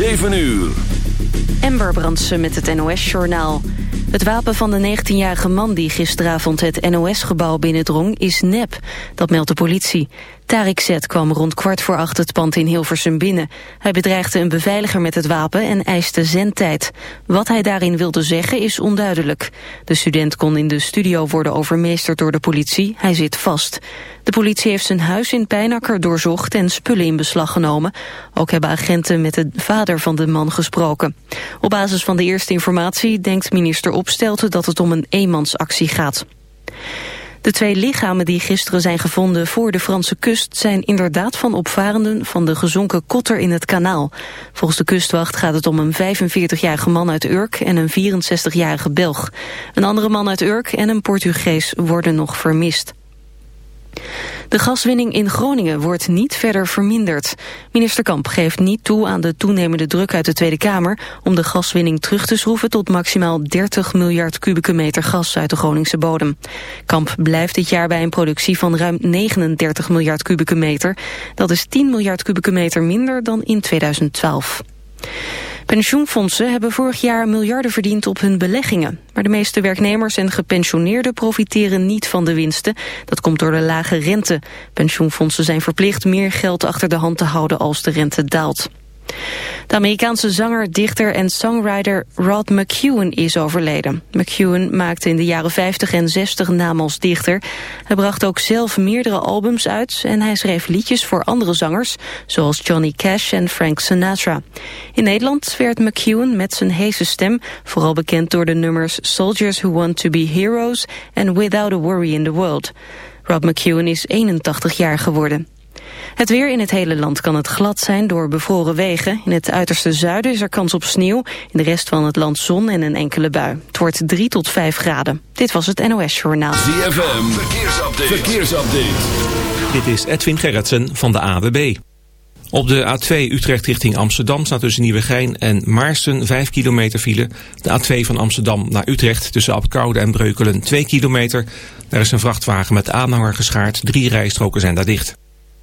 7 uur. Ember Brandsen met het NOS-journaal. Het wapen van de 19-jarige man die gisteravond het NOS-gebouw binnendrong is nep. Dat meldt de politie. Tarik Z kwam rond kwart voor acht het pand in Hilversum binnen. Hij bedreigde een beveiliger met het wapen en eiste zendtijd. Wat hij daarin wilde zeggen is onduidelijk. De student kon in de studio worden overmeesterd door de politie. Hij zit vast. De politie heeft zijn huis in Pijnakker doorzocht en spullen in beslag genomen. Ook hebben agenten met de vader van de man gesproken. Op basis van de eerste informatie denkt minister Opstelten dat het om een eenmansactie gaat. De twee lichamen die gisteren zijn gevonden voor de Franse kust... zijn inderdaad van opvarenden van de gezonken kotter in het kanaal. Volgens de kustwacht gaat het om een 45-jarige man uit Urk... en een 64-jarige Belg. Een andere man uit Urk en een Portugees worden nog vermist. De gaswinning in Groningen wordt niet verder verminderd. Minister Kamp geeft niet toe aan de toenemende druk uit de Tweede Kamer... om de gaswinning terug te schroeven tot maximaal 30 miljard kubieke meter gas uit de Groningse bodem. Kamp blijft dit jaar bij een productie van ruim 39 miljard kubieke meter. Dat is 10 miljard kubieke meter minder dan in 2012. Pensioenfondsen hebben vorig jaar miljarden verdiend op hun beleggingen. Maar de meeste werknemers en gepensioneerden profiteren niet van de winsten. Dat komt door de lage rente. Pensioenfondsen zijn verplicht meer geld achter de hand te houden als de rente daalt. De Amerikaanse zanger, dichter en songwriter Rod McEwen is overleden. McEwen maakte in de jaren 50 en 60 naam als dichter. Hij bracht ook zelf meerdere albums uit en hij schreef liedjes voor andere zangers, zoals Johnny Cash en Frank Sinatra. In Nederland werd McEwen met zijn heese stem vooral bekend door de nummers Soldiers Who Want To Be Heroes en Without a Worry in the World. Rod McEwen is 81 jaar geworden. Het weer in het hele land kan het glad zijn door bevroren wegen. In het uiterste zuiden is er kans op sneeuw. In de rest van het land zon en een enkele bui. Het wordt 3 tot 5 graden. Dit was het NOS Journaal. ZFM, verkeersupdate. verkeersupdate. Dit is Edwin Gerritsen van de AWB. Op de A2 Utrecht richting Amsterdam staat tussen Nieuwegein en Maarsen 5 kilometer file. De A2 van Amsterdam naar Utrecht tussen Apkoude en Breukelen 2 kilometer. Daar is een vrachtwagen met aanhanger geschaard. Drie rijstroken zijn daar dicht.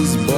is born.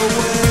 Away.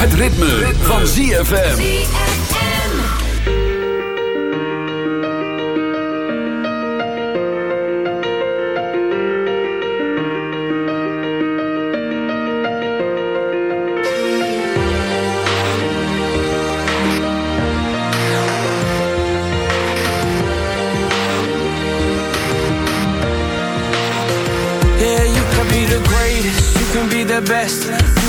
Het ritme, van ZFM. Yeah, you can be the greatest, you can be the best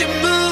You move,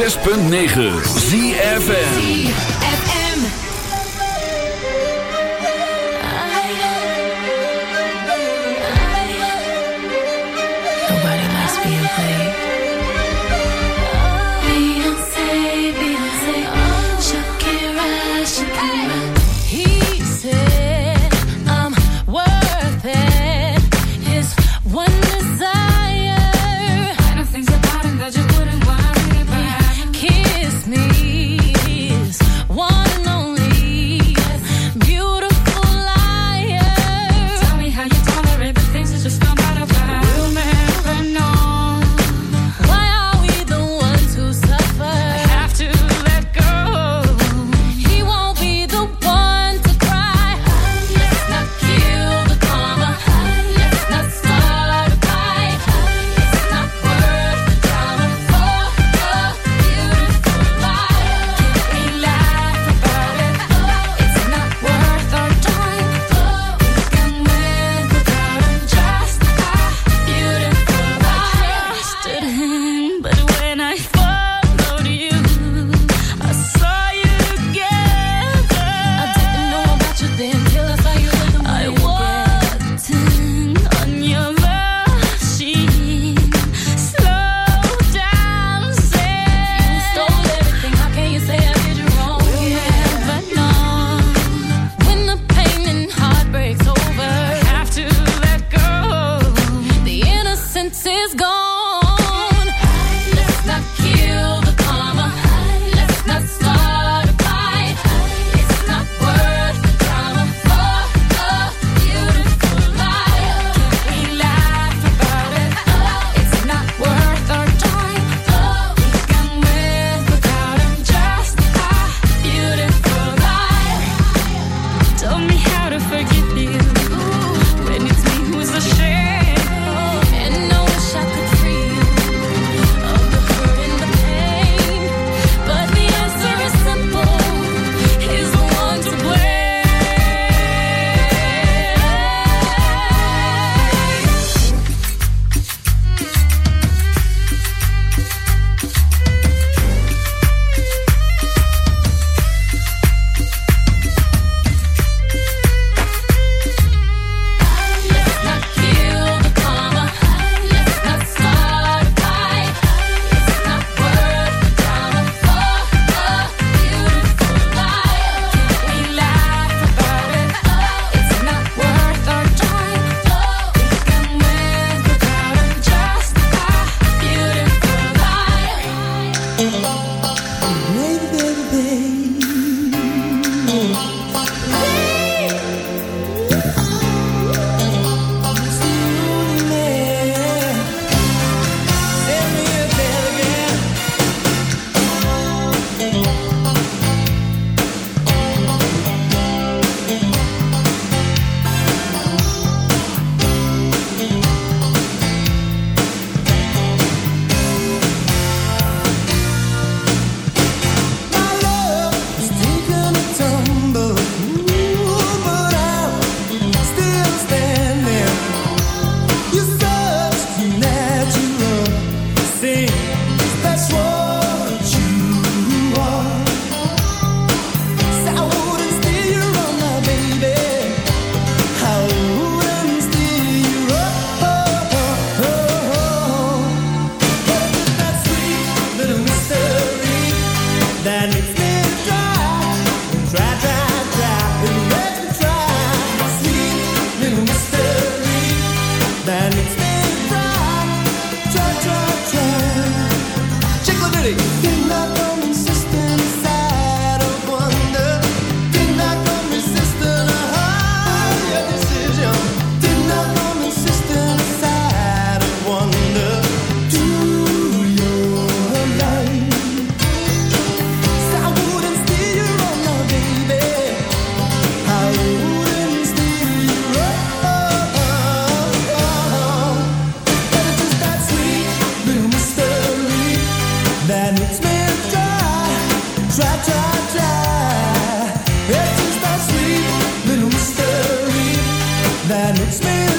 106.9 ZFN that that makes me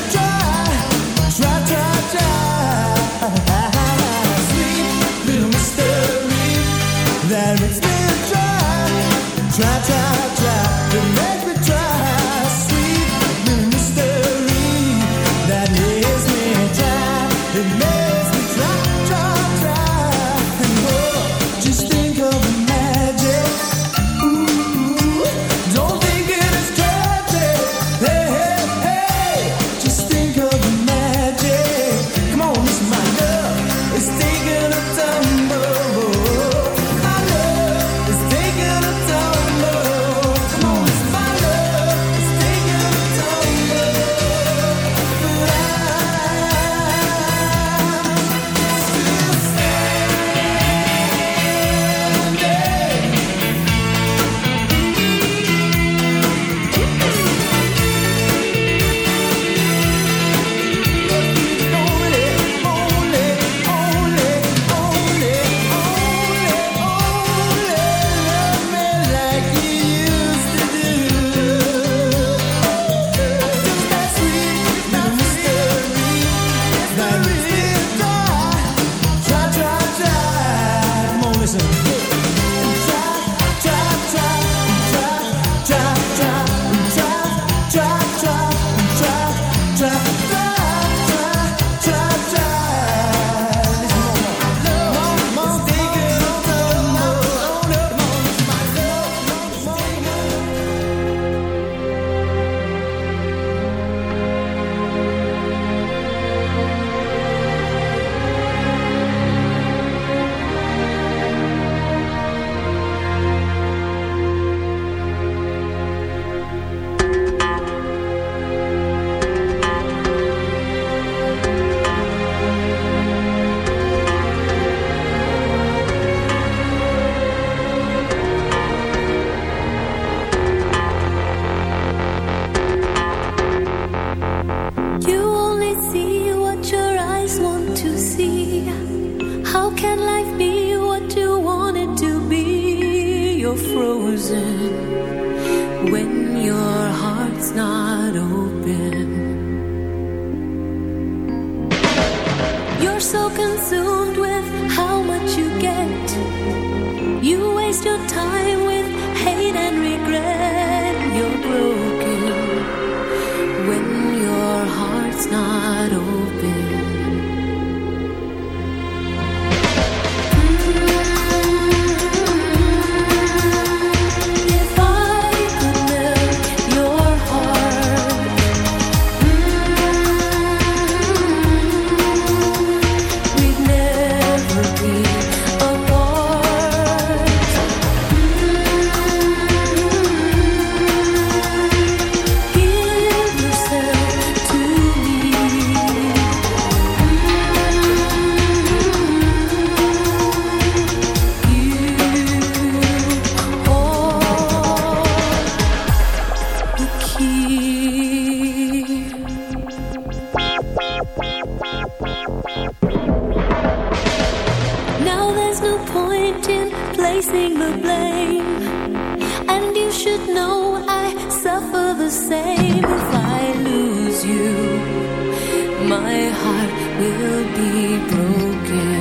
will be broken.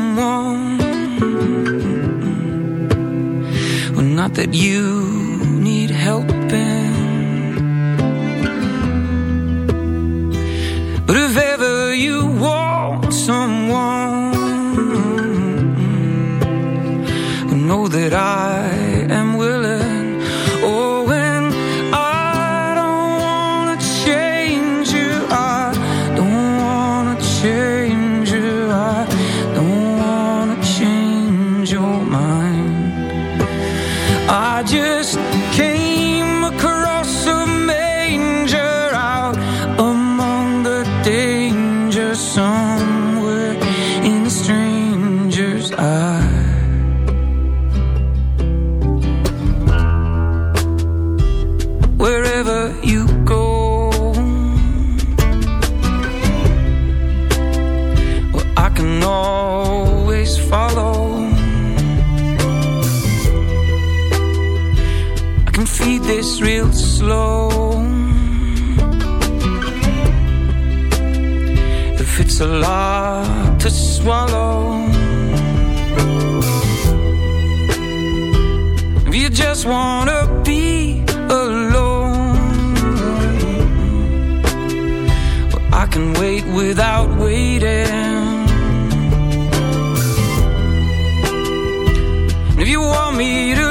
alone Well, not that you need helping. But if ever you want someone Well, know that I You just wanna be alone well, I can wait without waiting. If you want me to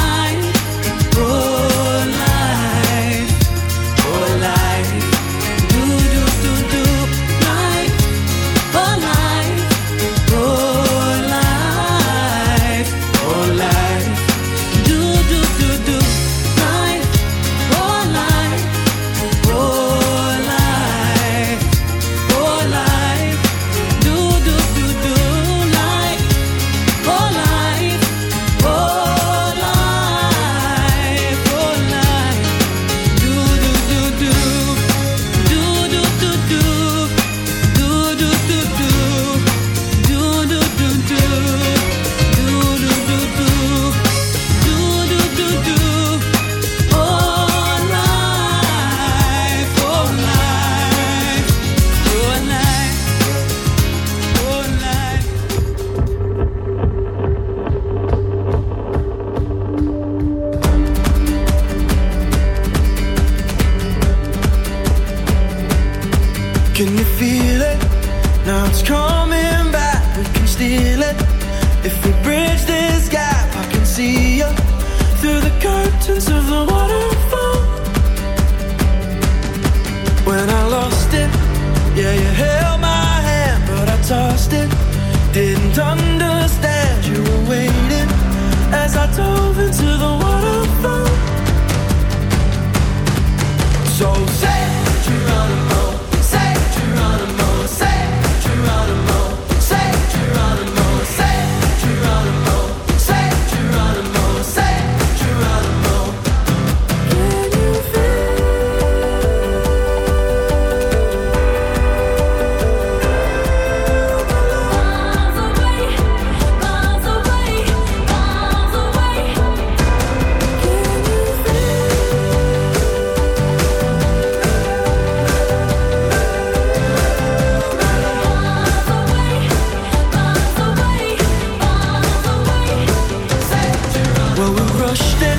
Well, we rushed it,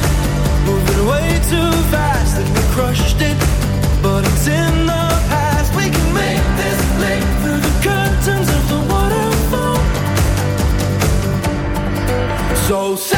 moving way too fast, and we crushed it. But it's in the past. We can make this leap through the curtains of the waterfall. So.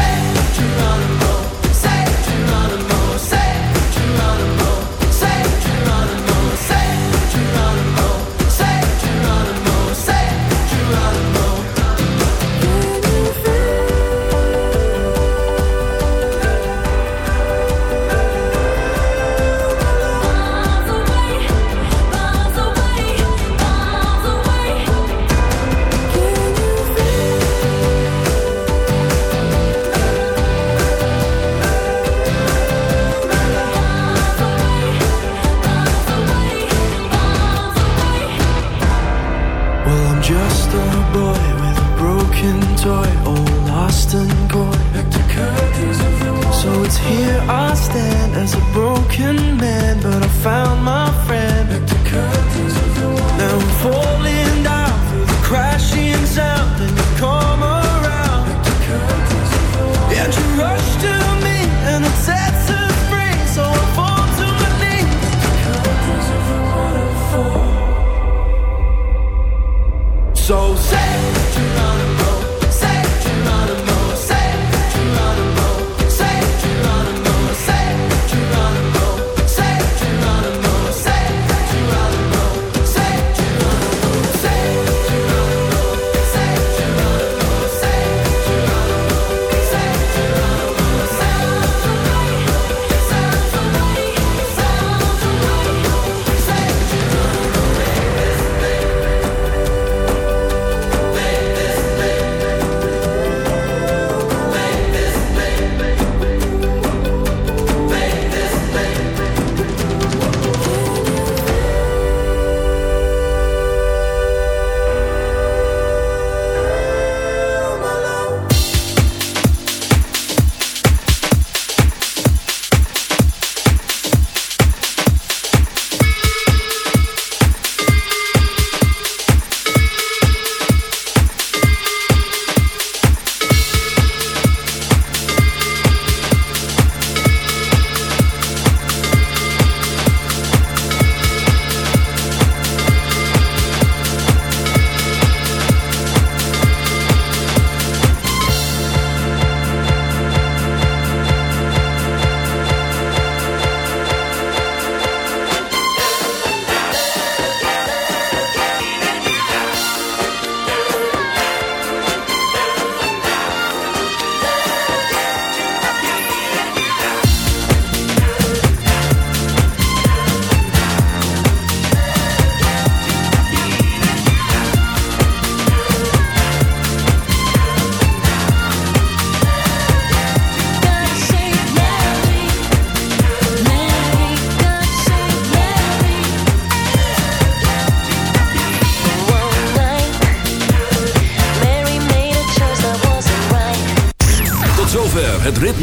broken man, but I found my